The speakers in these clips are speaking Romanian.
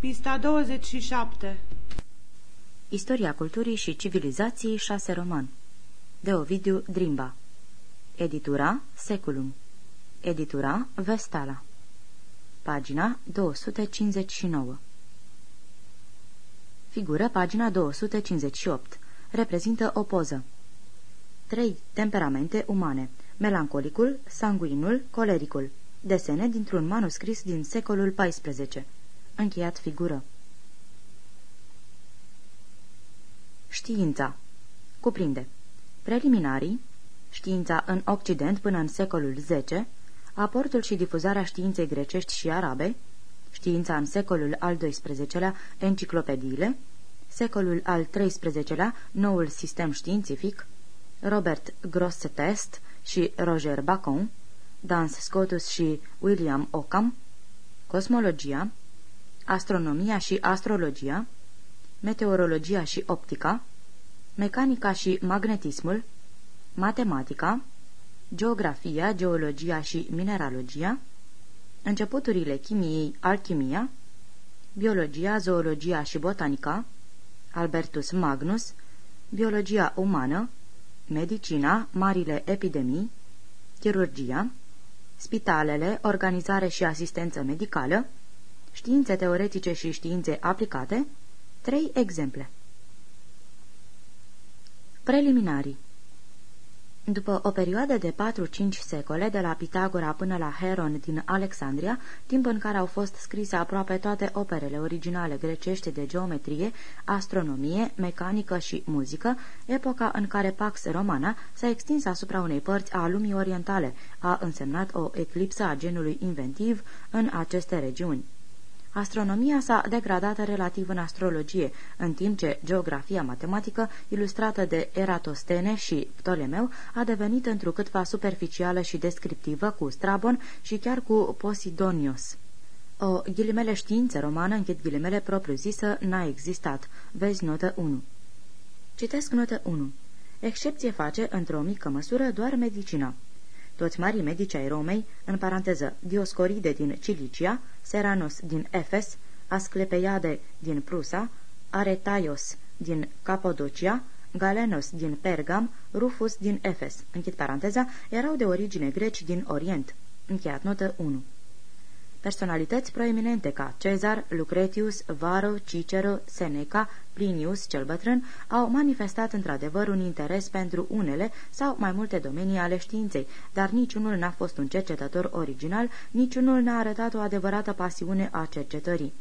Pista 27 Istoria culturii și civilizației 6 roman. De Ovidiu Drimba. Editura Seculum. Editura Vestala. Pagina 259 Figură pagina 258 Reprezintă o poză. 3. Temperamente umane. Melancolicul, sanguinul, colericul. Desene dintr-un manuscris din secolul XIV Încheiat figură. Știința. Cuprinde. Preliminarii. Știința în Occident până în secolul X Aportul și difuzarea științei grecești și arabe Știința în secolul al XII-lea Enciclopediile Secolul al XIII-lea Noul sistem științific Robert Grosseteste și Roger Bacon Dans Scotus și William Ockham Cosmologia astronomia și astrologia, meteorologia și optica, mecanica și magnetismul, matematica, geografia, geologia și mineralogia, începuturile chimiei, alchimia, biologia, zoologia și botanica, Albertus Magnus, biologia umană, medicina, marile epidemii, chirurgia, spitalele, organizare și asistență medicală, științe teoretice și științe aplicate, trei exemple. Preliminarii după o perioadă de 4-5 secole, de la Pitagora până la Heron din Alexandria, timp în care au fost scrise aproape toate operele originale grecești de geometrie, astronomie, mecanică și muzică, epoca în care Pax Romana s-a extins asupra unei părți a lumii orientale, a însemnat o eclipsă a genului inventiv în aceste regiuni. Astronomia s-a degradat relativ în astrologie, în timp ce geografia matematică, ilustrată de Eratostene și Ptolemeu, a devenit întrucâtva superficială și descriptivă cu Strabon și chiar cu Posidonios. O ghilimele știință romană, închid ghilimele propriu-zisă, n-a existat. Vezi notă 1. Citesc notă 1. Excepție face, într-o mică măsură, doar medicina. Toți marii medici ai Romei, în paranteză Dioscoride din Cilicia, Seranos din Efes, Asclepeiade din Prusa, Aretaios din Capodocia, Galenos din Pergam, Rufus din Efes, închid paranteza, erau de origine greci din Orient. Încheiat notă 1. Personalități proeminente ca Cezar, Lucretius, Varo, Cicero, Seneca, Plinius cel bătrân au manifestat într-adevăr un interes pentru unele sau mai multe domenii ale științei, dar niciunul n-a fost un cercetător original, niciunul n-a arătat o adevărată pasiune a cercetării.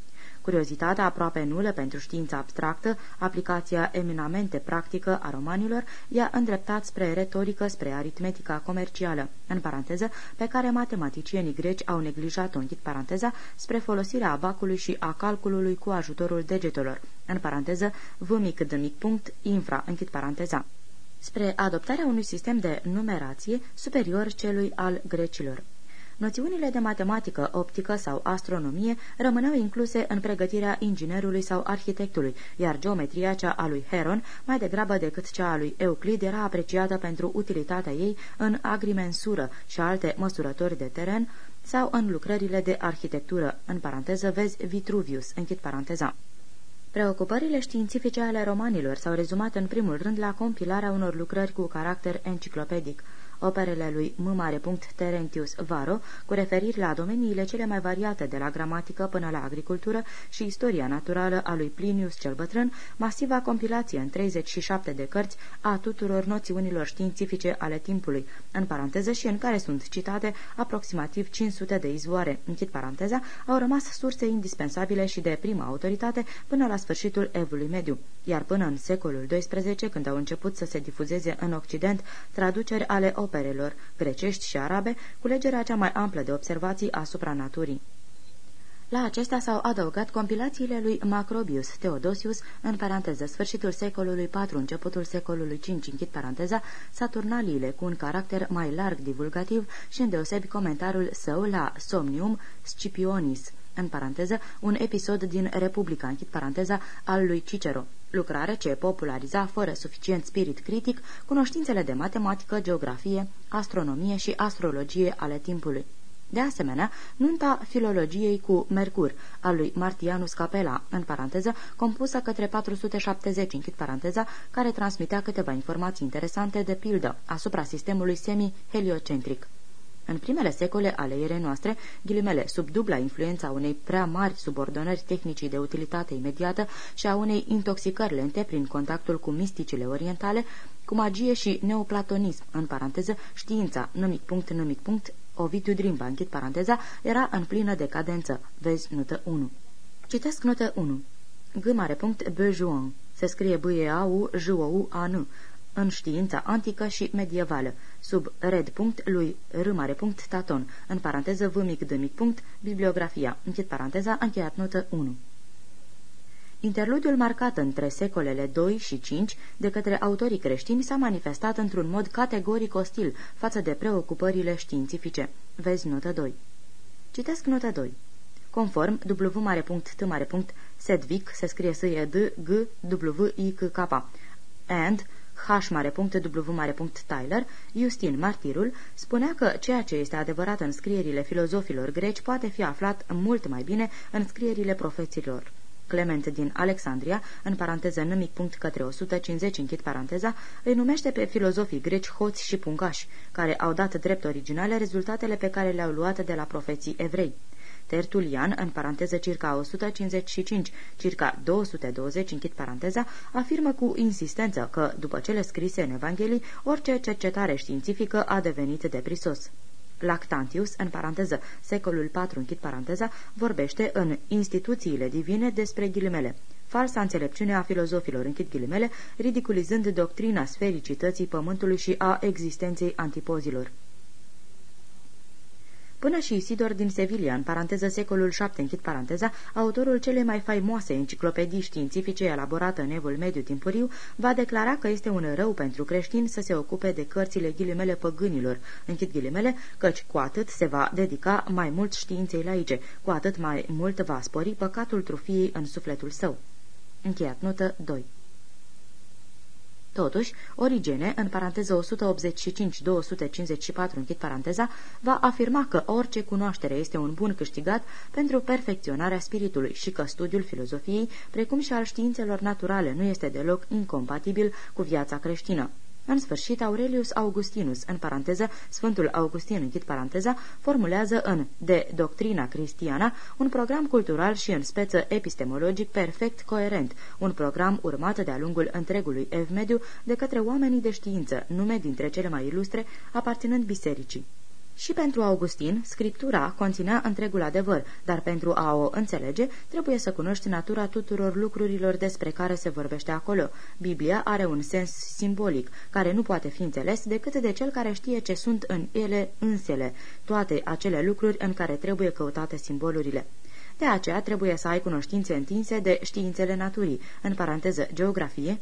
Curiozitatea aproape nulă pentru știința abstractă, aplicația eminamente practică a romanilor, i-a îndreptat spre retorică, spre aritmetica comercială, în paranteză, pe care matematicienii greci au neglijat-o, închid paranteza, spre folosirea abacului și a calculului cu ajutorul degetelor, în paranteză, v mic d mic punct, infra, închid paranteza spre adoptarea unui sistem de numerație superior celui al grecilor. Noțiunile de matematică, optică sau astronomie rămâneau incluse în pregătirea inginerului sau arhitectului, iar geometria cea a lui Heron, mai degrabă decât cea a lui Euclid, era apreciată pentru utilitatea ei în agrimensură și alte măsurători de teren sau în lucrările de arhitectură, în paranteză vezi Vitruvius, închid paranteza. Preocupările științifice ale romanilor s-au rezumat în primul rând la compilarea unor lucrări cu caracter enciclopedic operele lui M. Terentius Varo, cu referiri la domeniile cele mai variate de la gramatică până la agricultură și istoria naturală a lui Plinius cel Bătrân, masiva compilație în 37 de cărți a tuturor noțiunilor științifice ale timpului, în paranteză și în care sunt citate aproximativ 500 de izvoare, închid paranteza, au rămas surse indispensabile și de prima autoritate până la sfârșitul evului mediu, iar până în secolul XII, când au început să se difuzeze în Occident traduceri ale operelor grecești și arabe, culegerea cea mai amplă de observații asupra naturii. La acestea s-au adăugat compilațiile lui Macrobius Theodosius, în paranteză, sfârșitul secolului IV, începutul secolului V, închid paranteza, Saturnaliile, cu un caracter mai larg divulgativ și îndeosebi comentariul său la Somnium Scipionis, în paranteză, un episod din Republica, închid paranteza, al lui Cicero lucrare ce populariza fără suficient spirit critic cunoștințele de matematică, geografie, astronomie și astrologie ale timpului. De asemenea, nunta filologiei cu Mercur, al lui Martianus Capela, în paranteză, compusă către 470, închid paranteza, care transmitea câteva informații interesante, de pildă, asupra sistemului semi-heliocentric. În primele secole ale erei noastre, ghilimele, sub dubla influența unei prea mari subordonări tehnicii de utilitate imediată și a unei intoxicări lente prin contactul cu misticile orientale, cu magie și neoplatonism, în paranteză, știința, numic punct, numic punct, Ovidiu Drimba, închid paranteza, era în plină decadență. Vezi notă 1. Citesc notă 1. G mare punct Bejuan. Se scrie b e a u j o u a n în știința antică și medievală, sub red punct lui r mare punct Taton, în paranteză v mic d mic punct, bibliografia, închid paranteza, încheiat notă 1. Interludiul marcat între secolele 2 și 5 de către autorii creștini s-a manifestat într-un mod categoric ostil față de preocupările științifice. Vezi notă 2. Citesc notă 2. Conform W mare punct T mare punct Sedvic se scrie S E D G W I C K and H mare punct W mare punct Tyler, Justin Martirul, spunea că ceea ce este adevărat în scrierile filozofilor greci poate fi aflat mult mai bine în scrierile profeților. Clement din Alexandria, în paranteză nămic punct către 150, închid paranteza, îi numește pe filozofii greci hoți și pungași, care au dat drept originale rezultatele pe care le-au luat de la profeții evrei. Tertulian, în paranteză circa 155, circa 220, închid paranteza, afirmă cu insistență că, după cele scrise în Evanghelii, orice cercetare științifică a devenit deprisos. Lactantius, în paranteză, secolul IV, închid paranteza, vorbește în instituțiile divine despre ghilimele. Falsa înțelepciune a filozofilor, închid ghilimele, ridiculizând doctrina sfericității pământului și a existenței antipozilor. Până și Isidor din Sevilla, în paranteză secolul VII, închid paranteza, autorul cele mai faimoase enciclopedii științifice elaborate în evul mediu timpuriu, va declara că este un rău pentru creștini să se ocupe de cărțile ghilimele păgânilor, închid ghilimele, căci cu atât se va dedica mai mult științei laice, cu atât mai mult va spori păcatul trufiei în sufletul său. Încheiat notă 2 Totuși, Origene, în paranteză 185-254, închid paranteza, va afirma că orice cunoaștere este un bun câștigat pentru perfecționarea spiritului și că studiul filozofiei, precum și al științelor naturale, nu este deloc incompatibil cu viața creștină. În sfârșit, Aurelius Augustinus, în paranteză, Sfântul Augustin, închid paranteza, formulează în De Doctrina Cristiana un program cultural și în speță epistemologic perfect coerent, un program urmat de-a lungul întregului evmediu de către oamenii de știință, nume dintre cele mai ilustre, aparținând bisericii. Și pentru Augustin, scriptura conținea întregul adevăr, dar pentru a o înțelege, trebuie să cunoști natura tuturor lucrurilor despre care se vorbește acolo. Biblia are un sens simbolic, care nu poate fi înțeles decât de cel care știe ce sunt în ele însele, toate acele lucruri în care trebuie căutate simbolurile. De aceea trebuie să ai cunoștințe întinse de științele naturii, în paranteză geografie,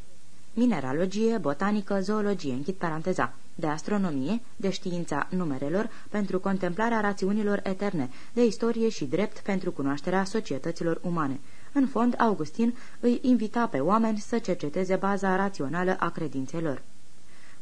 mineralogie, botanică, zoologie, închid paranteza, de astronomie, de știința numerelor pentru contemplarea rațiunilor eterne, de istorie și drept pentru cunoașterea societăților umane. În fond, Augustin îi invita pe oameni să cerceteze baza rațională a credințelor.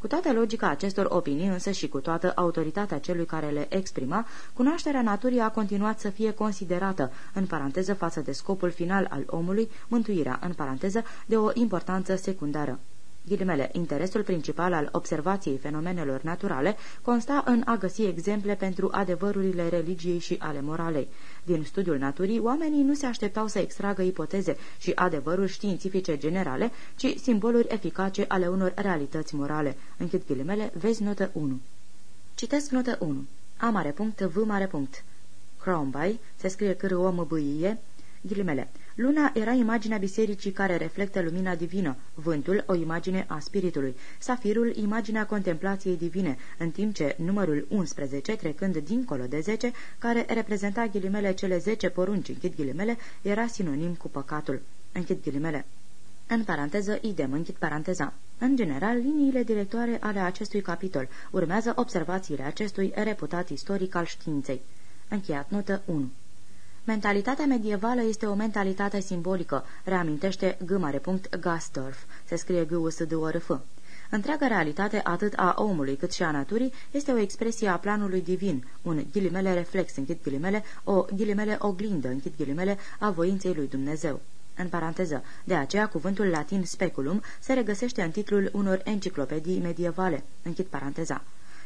Cu toată logica acestor opinii, însă și cu toată autoritatea celui care le exprima, cunoașterea naturii a continuat să fie considerată, în paranteză față de scopul final al omului, mântuirea, în paranteză, de o importanță secundară. Ghilimele, interesul principal al observației fenomenelor naturale consta în a găsi exemple pentru adevărurile religiei și ale moralei. Din studiul naturii, oamenii nu se așteptau să extragă ipoteze și adevăruri științifice generale, ci simboluri eficace ale unor realități morale. Închid ghilimele, vezi notă 1. Citesc notă 1. A mare punct, V mare punct. Crombie, se scrie cârâ o măbâie, ghilimele. Luna era imaginea bisericii care reflectă lumina divină, vântul o imagine a spiritului, safirul imaginea contemplației divine, în timp ce numărul 11, trecând dincolo de 10, care reprezenta ghilimele cele 10 porunci, închid ghilimele, era sinonim cu păcatul. Închid ghilimele. În paranteză, idem, închid paranteza. În general, liniile directoare ale acestui capitol urmează observațiile acestui reputat istoric al științei. Încheiat notă 1. Mentalitatea medievală este o mentalitate simbolică, reamintește G. Gastorf, se scrie g u s d o r f Întreaga realitate, atât a omului cât și a naturii, este o expresie a planului divin, un ghilimele reflex, închid ghilimele, o ghilimele oglindă, închid ghilimele, a voinței lui Dumnezeu. În paranteză, de aceea cuvântul latin speculum se regăsește în titlul unor enciclopedii medievale, închid paranteza.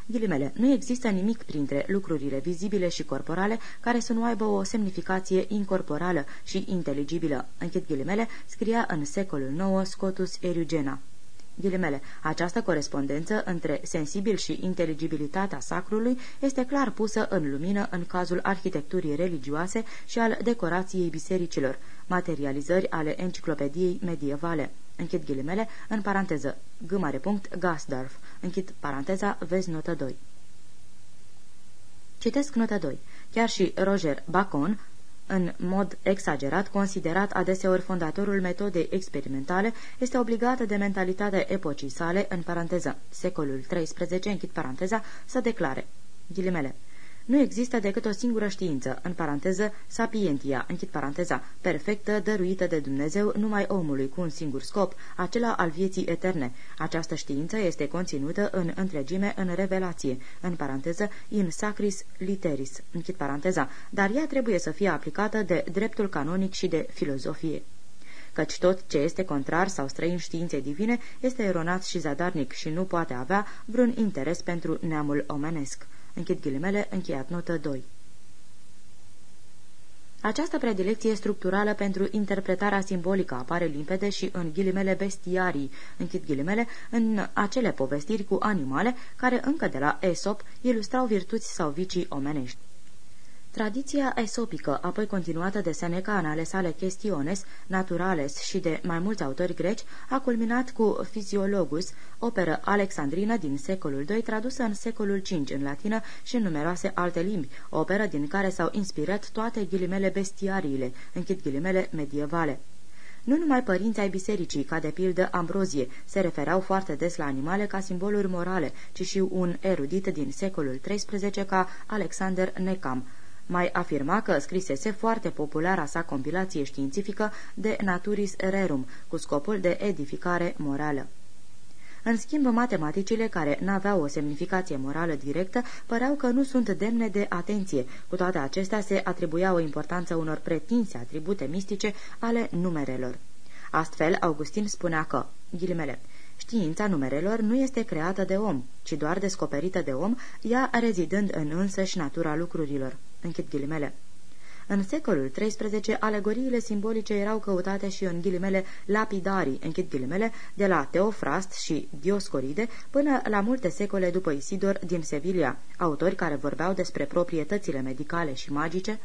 Ghilimele, nu există nimic printre lucrurile vizibile și corporale care să nu aibă o semnificație incorporală și inteligibilă. Închid ghilimele, scria în secolul IX Scotus Erugena. Ghilimele, această corespondență între sensibil și inteligibilitatea sacrului este clar pusă în lumină în cazul arhitecturii religioase și al decorației bisericilor, materializări ale enciclopediei medievale. Închid ghilimele, în paranteză, g mare punct, Gasdorf. Închid paranteza, vezi notă 2. Citesc notă 2. Chiar și Roger Bacon în mod exagerat, considerat adeseori fondatorul metodei experimentale, este obligată de mentalitatea epocii sale, în paranteză, secolul XIII, închid paranteza, să declare, ghilimele, nu există decât o singură știință, în paranteză, sapientia, închid paranteza, perfectă, dăruită de Dumnezeu numai omului cu un singur scop, acela al vieții eterne. Această știință este conținută în întregime în revelație, în paranteză, in sacris literis, închid paranteza, dar ea trebuie să fie aplicată de dreptul canonic și de filozofie căci tot ce este contrar sau străin științei divine este eronat și zadarnic și nu poate avea vreun interes pentru neamul omenesc. Închid ghilimele, încheiat notă 2. Această predilecție structurală pentru interpretarea simbolică apare limpede și în ghilimele bestiarii, închid ghilimele, în acele povestiri cu animale care încă de la Aesop ilustrau virtuți sau vicii omenești. Tradiția esopică, apoi continuată de Seneca în ale sale Questiones, Naturales și de mai mulți autori greci, a culminat cu Physiologus, operă alexandrină din secolul II, tradusă în secolul V în latină și în numeroase alte limbi, operă din care s-au inspirat toate ghilimele bestiariile, închid ghilimele medievale. Nu numai părinții ai bisericii, ca de pildă Ambrozie, se referau foarte des la animale ca simboluri morale, ci și un erudit din secolul XIII ca Alexander Necam, mai afirma că scrisese foarte populara sa compilație științifică de Naturis Rerum, cu scopul de edificare morală. În schimb, matematicile care n-aveau o semnificație morală directă păreau că nu sunt demne de atenție. Cu toate acestea se atribuia o importanță unor pretinse atribute mistice ale numerelor. Astfel, Augustin spunea că, ghilimele, Știința numerelor nu este creată de om, ci doar descoperită de om, ea rezidând în însăși natura lucrurilor. Închid ghilimele. În secolul XIII, alegoriile simbolice erau căutate și în ghilimele lapidarii, închid ghilimele, de la Teofrast și Dioscoride până la multe secole după Isidor din Sevilla, autori care vorbeau despre proprietățile medicale și magice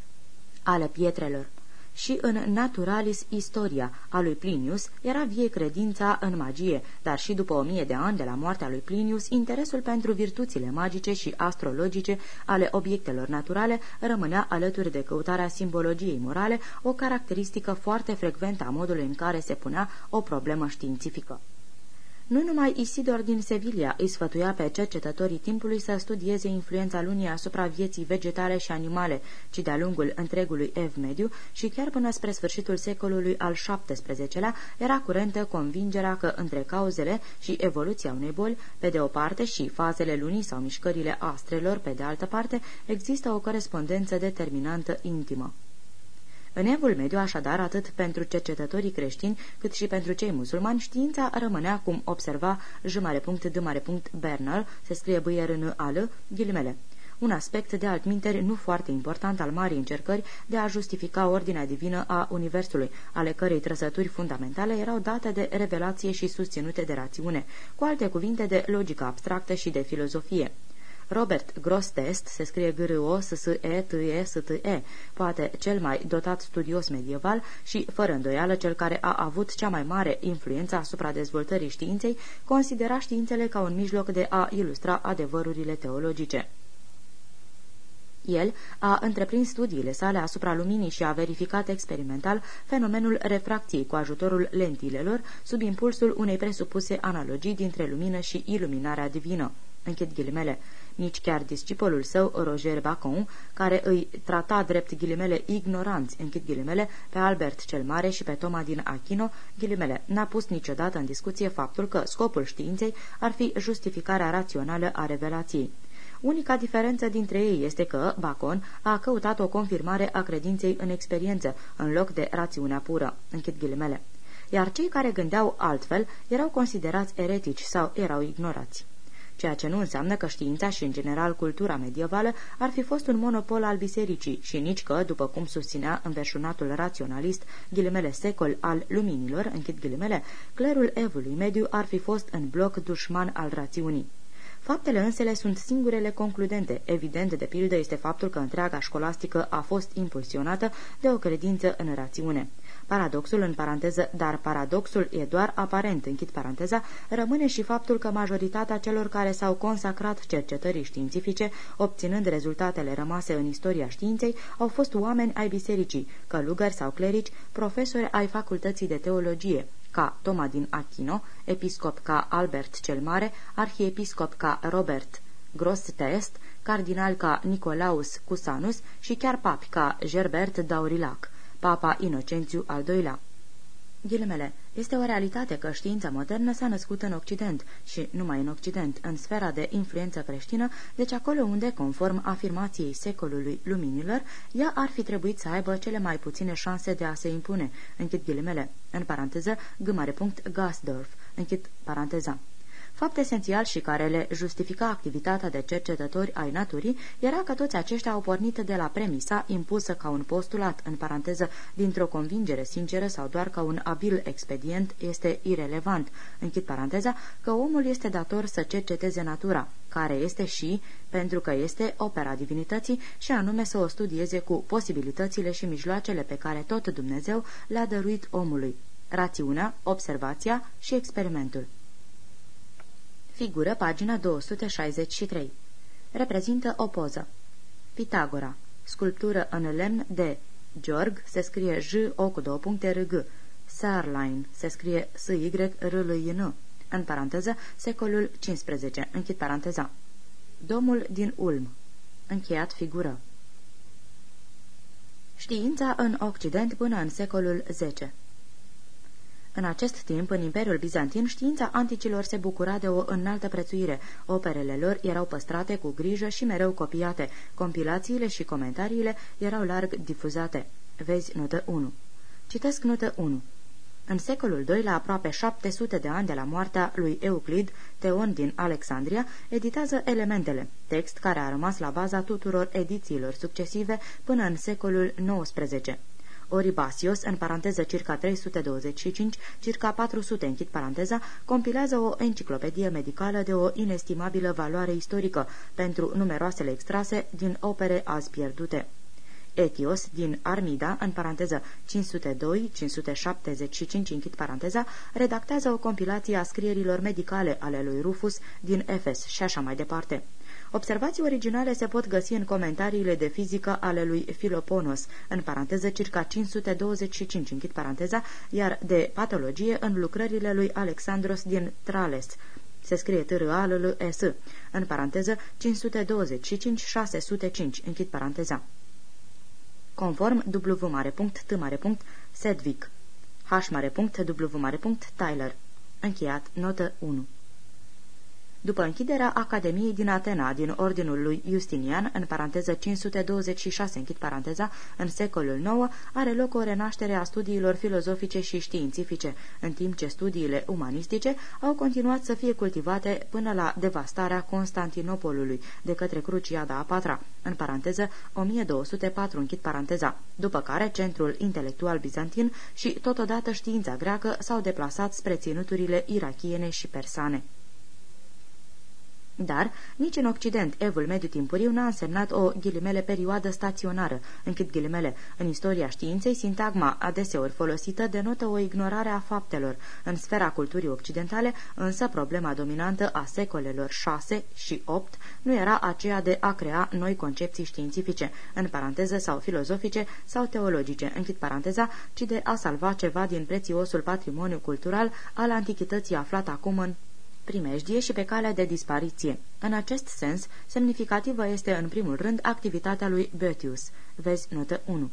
ale pietrelor și în Naturalis Istoria a lui Plinius era vie credința în magie, dar și după o mie de ani de la moartea lui Plinius, interesul pentru virtuțile magice și astrologice ale obiectelor naturale rămânea alături de căutarea simbologiei morale, o caracteristică foarte frecventă a modului în care se punea o problemă științifică. Nu numai Isidor din Sevilla îi sfătuia pe cercetătorii timpului să studieze influența lunii asupra vieții vegetale și animale, ci de-a lungul întregului ev mediu și chiar până spre sfârșitul secolului al XVII-lea era curentă convingerea că între cauzele și evoluția unei boli, pe de o parte, și fazele lunii sau mișcările astrelor, pe de altă parte, există o corespondență determinantă intimă. În evul mediu, așadar, atât pentru cercetătorii creștini, cât și pentru cei musulmani, știința rămânea, cum observa j.d. Bernal, se scrie bâier al, ghilimele, un aspect de altminteri nu foarte important al marii încercări de a justifica ordinea divină a Universului, ale cărei trăsături fundamentale erau date de revelație și susținute de rațiune, cu alte cuvinte de logică abstractă și de filozofie. Robert Grostest, se scrie g r o s s e t e s t e poate cel mai dotat studios medieval și, fără îndoială, cel care a avut cea mai mare influență asupra dezvoltării științei, considera științele ca un mijloc de a ilustra adevărurile teologice. El a întreprins studiile sale asupra luminii și a verificat experimental fenomenul refracției cu ajutorul lentilelor sub impulsul unei presupuse analogii dintre lumină și iluminarea divină. Închid ghilimele. Nici chiar discipolul său, Roger Bacon, care îi trata drept ghilimele ignoranți, închid ghilimele, pe Albert cel Mare și pe Toma din Achino, ghilimele, n-a pus niciodată în discuție faptul că scopul științei ar fi justificarea rațională a revelației. Unica diferență dintre ei este că Bacon a căutat o confirmare a credinței în experiență, în loc de rațiunea pură. Închid ghilimele. Iar cei care gândeau altfel erau considerați eretici sau erau ignorați ceea ce nu înseamnă că știința și, în general, cultura medievală ar fi fost un monopol al bisericii și nici că, după cum susținea înverșunatul raționalist, ghilimele secol al luminilor, închid ghilimele, clerul evului mediu ar fi fost în bloc dușman al rațiunii. Faptele însele sunt singurele concludente. Evident, de pildă, este faptul că întreaga școlastică a fost impulsionată de o credință în rațiune. Paradoxul, în paranteză, dar paradoxul e doar aparent, închid paranteza, rămâne și faptul că majoritatea celor care s-au consacrat cercetării științifice, obținând rezultatele rămase în istoria științei, au fost oameni ai bisericii, călugări sau clerici, profesori ai facultății de teologie, ca Toma din Achino, episcop ca Albert cel Mare, arhiepiscop ca Robert Grossetest, cardinal ca Nicolaus Cusanus și chiar papi ca Gerbert Daurilac, papa Inocențiu al II-lea. Ghilimele, este o realitate că știința modernă s-a născut în Occident și numai în Occident, în sfera de influență creștină, deci acolo unde, conform afirmației secolului luminilor, ea ar fi trebuit să aibă cele mai puține șanse de a se impune, închid ghilimele, în paranteză, Gasdorf, închid paranteza. Fapt esențial și care le justifica activitatea de cercetători ai naturii era că toți aceștia au pornit de la premisa impusă ca un postulat, în paranteză, dintr-o convingere sinceră sau doar ca un abil expedient este irelevant, închid paranteza, că omul este dator să cerceteze natura, care este și, pentru că este opera divinității și anume să o studieze cu posibilitățile și mijloacele pe care tot Dumnezeu le-a dăruit omului, rațiunea, observația și experimentul. Figură pagina 263. Reprezintă o poză. Pitagora. Sculptură în lemn de Georg, se scrie J, O cu două puncte, R, G. Sarline, se scrie S, Y, R, L, I, N. În paranteză, secolul 15. Închid paranteza. Domul din Ulm. Încheiat figură. Știința în Occident până în secolul X. În acest timp, în Imperiul Bizantin, știința anticilor se bucura de o înaltă prețuire. Operele lor erau păstrate cu grijă și mereu copiate. Compilațiile și comentariile erau larg difuzate. Vezi notă 1. Citesc notă 1. În secolul II, la aproape 700 de ani de la moartea lui Euclid, Teon din Alexandria editează Elementele, text care a rămas la baza tuturor edițiilor succesive până în secolul XIX. Oribasios, în paranteză circa 325, circa 400, închid paranteza, compilează o enciclopedie medicală de o inestimabilă valoare istorică pentru numeroasele extrase din opere azi pierdute. Etios din Armida, în paranteză 502-575, închid paranteza, redactează o compilație a scrierilor medicale ale lui Rufus din Efes și așa mai departe. Observații originale se pot găsi în comentariile de fizică ale lui Philoponos, în paranteză circa 525, închid paranteza, iar de patologie în lucrările lui Alexandros din Trales, se scrie t r a l l e s în paranteză 525-605, închid paranteza. Conform W mare punct, T mare punct, Sedwick, H mare punct, W mare punct, Tyler. Încheiat, notă 1. După închiderea Academiei din Atena, din ordinul lui Justinian, în paranteză 526, închid paranteza, în secolul IX, are loc o renaștere a studiilor filozofice și științifice, în timp ce studiile umanistice au continuat să fie cultivate până la devastarea Constantinopolului de către Cruciada a patra, în paranteză 1204, închid paranteza, după care centrul intelectual bizantin și totodată știința greacă s-au deplasat spre ținuturile irachiene și persane. Dar, nici în Occident, evul mediu timpuriu n-a însemnat o ghilimele perioadă staționară, încât ghilimele. În istoria științei, sintagma adeseori folosită denotă o ignorare a faptelor. În sfera culturii occidentale, însă, problema dominantă a secolelor 6 și 8 nu era aceea de a crea noi concepții științifice, în paranteză sau filozofice sau teologice, închid paranteza, ci de a salva ceva din prețiosul patrimoniu cultural al antichității aflat acum în primejdie și pe calea de dispariție. În acest sens, semnificativă este în primul rând activitatea lui Boetius. Vezi notă 1.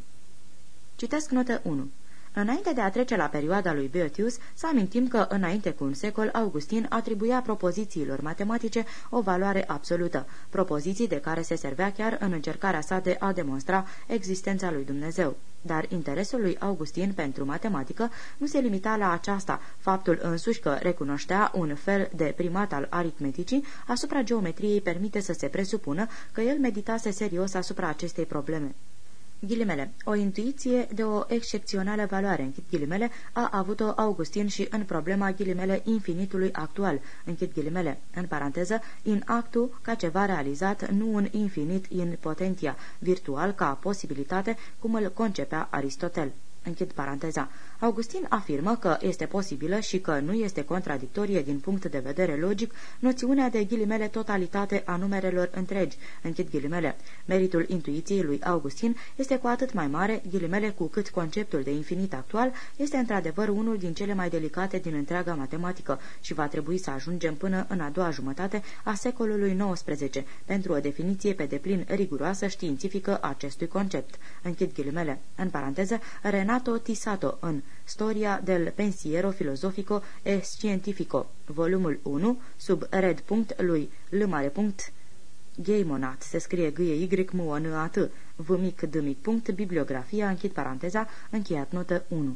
Citesc notă 1. Înainte de a trece la perioada lui Boetius, să amintim că, înainte cu un secol, Augustin atribuia propozițiilor matematice o valoare absolută, propoziții de care se servea chiar în încercarea sa de a demonstra existența lui Dumnezeu. Dar interesul lui Augustin pentru matematică nu se limita la aceasta, faptul însuși că recunoștea un fel de primat al aritmeticii asupra geometriei permite să se presupună că el meditase serios asupra acestei probleme. Ghilimele, o intuiție de o excepțională valoare, închid ghilimele, a avut-o Augustin și în problema ghilimele infinitului actual, închid ghilimele, în paranteză, in actu ca ceva realizat, nu un infinit in potentia, virtual ca posibilitate, cum îl concepea Aristotel. Închid paranteza. Augustin afirmă că este posibilă și că nu este contradictorie din punct de vedere logic noțiunea de ghilimele totalitate a numerelor întregi. Închid ghilimele. Meritul intuiției lui Augustin este cu atât mai mare, ghilimele cu cât conceptul de infinit actual este într-adevăr unul din cele mai delicate din întreaga matematică și va trebui să ajungem până în a doua jumătate a secolului XIX pentru o definiție pe deplin riguroasă științifică a acestui concept. Închid ghilimele. În paranteză, Renato Tisato în Storia del pensiero filosofico e scientifico, volumul 1, sub red punct lui L mare punct Geimonat, se scrie g y m o n a t v mic d mic punct, bibliografia, închid paranteza, încheiat notă 1.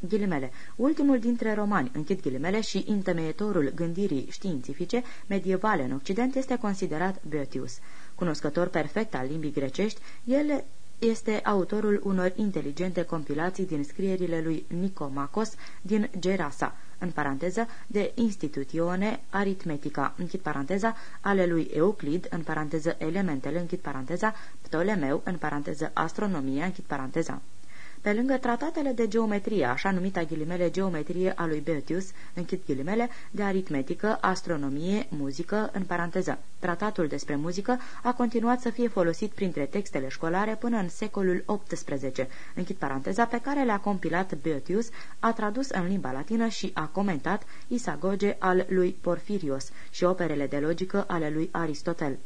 Ghilimele. Ultimul dintre romani, închid ghilimele, și întemeietorul gândirii științifice medievale în Occident este considerat Boetius. Cunoscător perfect al limbii grecești, el este autorul unor inteligente compilații din scrierile lui Nicomacos din Gerasa, în paranteză, de Institutione Aritmetica, închid paranteza, ale lui Euclid, în paranteză elementele, închid paranteza, Ptolemeu, în paranteză astronomia, închid paranteza. Pe lângă tratatele de geometrie, așa numita ghilimele geometrie a lui Boetius, închid ghilimele, de aritmetică, astronomie, muzică, în paranteză. Tratatul despre muzică a continuat să fie folosit printre textele școlare până în secolul XVIII, închid paranteza, pe care le-a compilat Boetius, a tradus în limba latină și a comentat Isagoge al lui Porfirios și operele de logică ale lui Aristotel.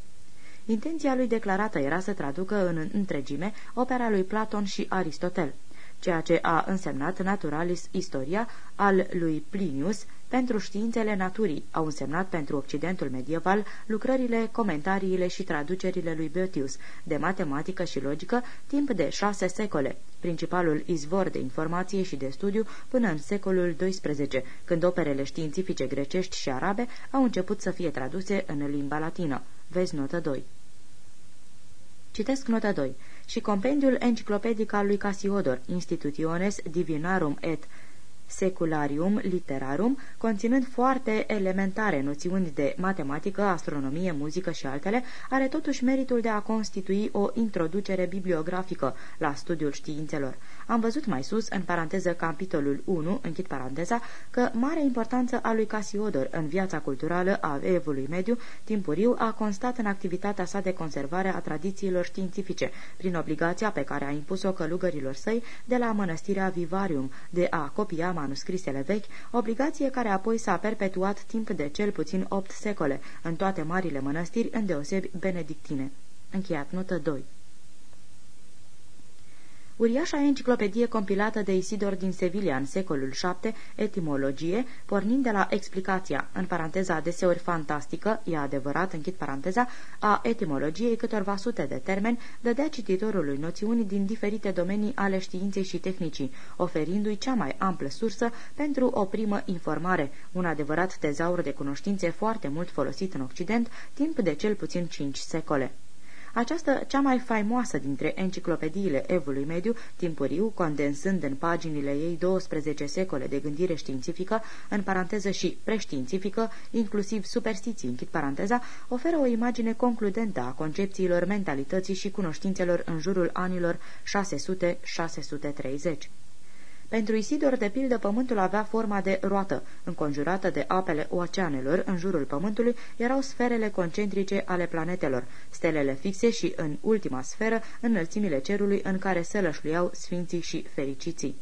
Intenția lui declarată era să traducă în întregime opera lui Platon și Aristotel, ceea ce a însemnat Naturalis Istoria al lui Plinius pentru științele naturii, au însemnat pentru Occidentul medieval lucrările, comentariile și traducerile lui Boetius de matematică și logică timp de șase secole, principalul izvor de informație și de studiu până în secolul XII, când operele științifice grecești și arabe au început să fie traduse în limba latină. Vezi notă 2. Citesc nota 2. Și compendiul enciclopedic al lui Casiodor, Institutiones Divinarum et Secularium Literarum, conținând foarte elementare noțiuni de matematică, astronomie, muzică și altele, are totuși meritul de a constitui o introducere bibliografică la studiul științelor. Am văzut mai sus, în paranteză capitolul 1, închid paranteza, că mare importanță a lui Casiodor în viața culturală a evului mediu timpuriu a constat în activitatea sa de conservare a tradițiilor științifice, prin obligația pe care a impus-o călugărilor săi de la mănăstirea Vivarium de a copia manuscrisele vechi, obligație care apoi s-a perpetuat timp de cel puțin opt secole în toate marile mănăstiri, îndeosebi benedictine. Încheiat notă 2 Uriașa enciclopedie compilată de Isidor din Sevilla în secolul VII, etimologie, pornind de la explicația, în paranteza deseori fantastică, e adevărat, închid paranteza, a etimologiei câtorva sute de termeni, dădea cititorului noțiuni din diferite domenii ale științei și tehnicii, oferindu-i cea mai amplă sursă pentru o primă informare, un adevărat tezaur de cunoștințe foarte mult folosit în Occident, timp de cel puțin cinci secole. Această cea mai faimoasă dintre enciclopediile evului mediu, timpuriu, condensând în paginile ei 12 secole de gândire științifică, în paranteză și preștiințifică, inclusiv superstiții, închid paranteza, oferă o imagine concludentă a concepțiilor mentalității și cunoștințelor în jurul anilor 600-630. Pentru Isidor, de pildă, pământul avea forma de roată, înconjurată de apele oceanelor, în jurul pământului erau sferele concentrice ale planetelor, stelele fixe și, în ultima sferă, înălțimile cerului în care se lășluiau sfinții și fericiții.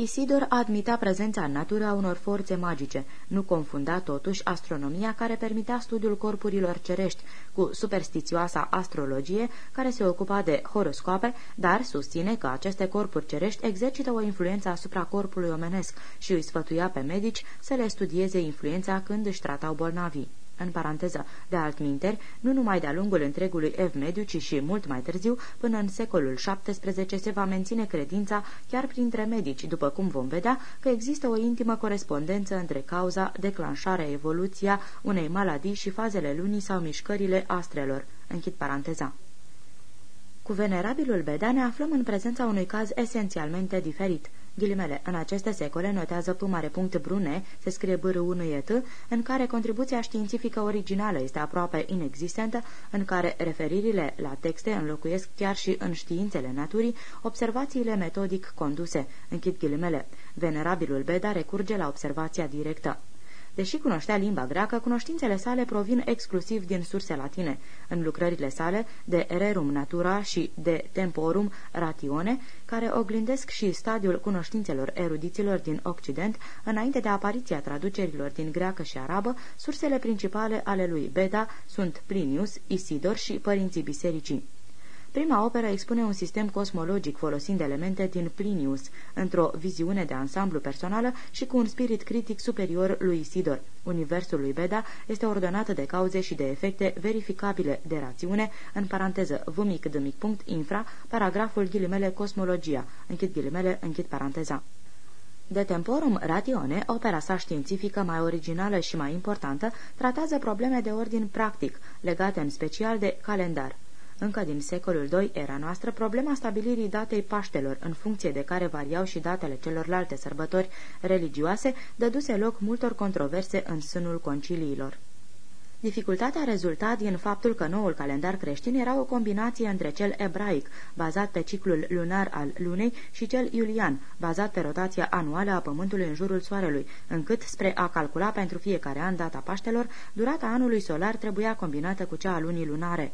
Isidor admita prezența în natură a unor forțe magice, nu confunda totuși astronomia care permitea studiul corpurilor cerești cu superstițioasa astrologie care se ocupa de horoscoape, dar susține că aceste corpuri cerești exercită o influență asupra corpului omenesc și îi sfătuia pe medici să le studieze influența când își tratau bolnavii în paranteză, de altminteri, nu numai de-a lungul întregului ev mediu, ci și mult mai târziu, până în secolul XVII, se va menține credința chiar printre medici, după cum vom vedea că există o intimă corespondență între cauza, declanșarea, evoluția unei maladii și fazele lunii sau mișcările astrelor. Închid paranteza. Cu venerabilul Beda ne aflăm în prezența unui caz esențialmente diferit. Ghilimele, în aceste secole, notează P. Brune, se scrie b 1 t în care contribuția științifică originală este aproape inexistentă, în care referirile la texte înlocuiesc chiar și în științele naturii observațiile metodic conduse. Închid ghilimele. Venerabilul Beda recurge la observația directă. Deși cunoștea limba greacă, cunoștințele sale provin exclusiv din surse latine. În lucrările sale, de Rerum Natura și de Temporum Ratione, care oglindesc și stadiul cunoștințelor erudiților din Occident, înainte de apariția traducerilor din greacă și arabă, sursele principale ale lui Beda sunt Plinius, Isidor și părinții bisericii. Prima operă expune un sistem cosmologic folosind elemente din Plinius, într-o viziune de ansamblu personală și cu un spirit critic superior lui Isidor. Universul lui Beda este ordonat de cauze și de efecte verificabile de rațiune, în paranteză v mic d mic punct infra, paragraful ghilimele cosmologia, închid ghilimele, închid paranteza. De Temporum Ratione, opera sa științifică mai originală și mai importantă, tratează probleme de ordin practic, legate în special de calendar. Încă din secolul II era noastră, problema stabilirii datei Paștelor, în funcție de care variau și datele celorlalte sărbători religioase, dăduse loc multor controverse în sânul conciliilor. Dificultatea rezulta din faptul că noul calendar creștin era o combinație între cel ebraic, bazat pe ciclul lunar al lunei, și cel iulian, bazat pe rotația anuală a Pământului în jurul Soarelui, încât, spre a calcula pentru fiecare an data Paștelor, durata anului solar trebuia combinată cu cea a lunii lunare.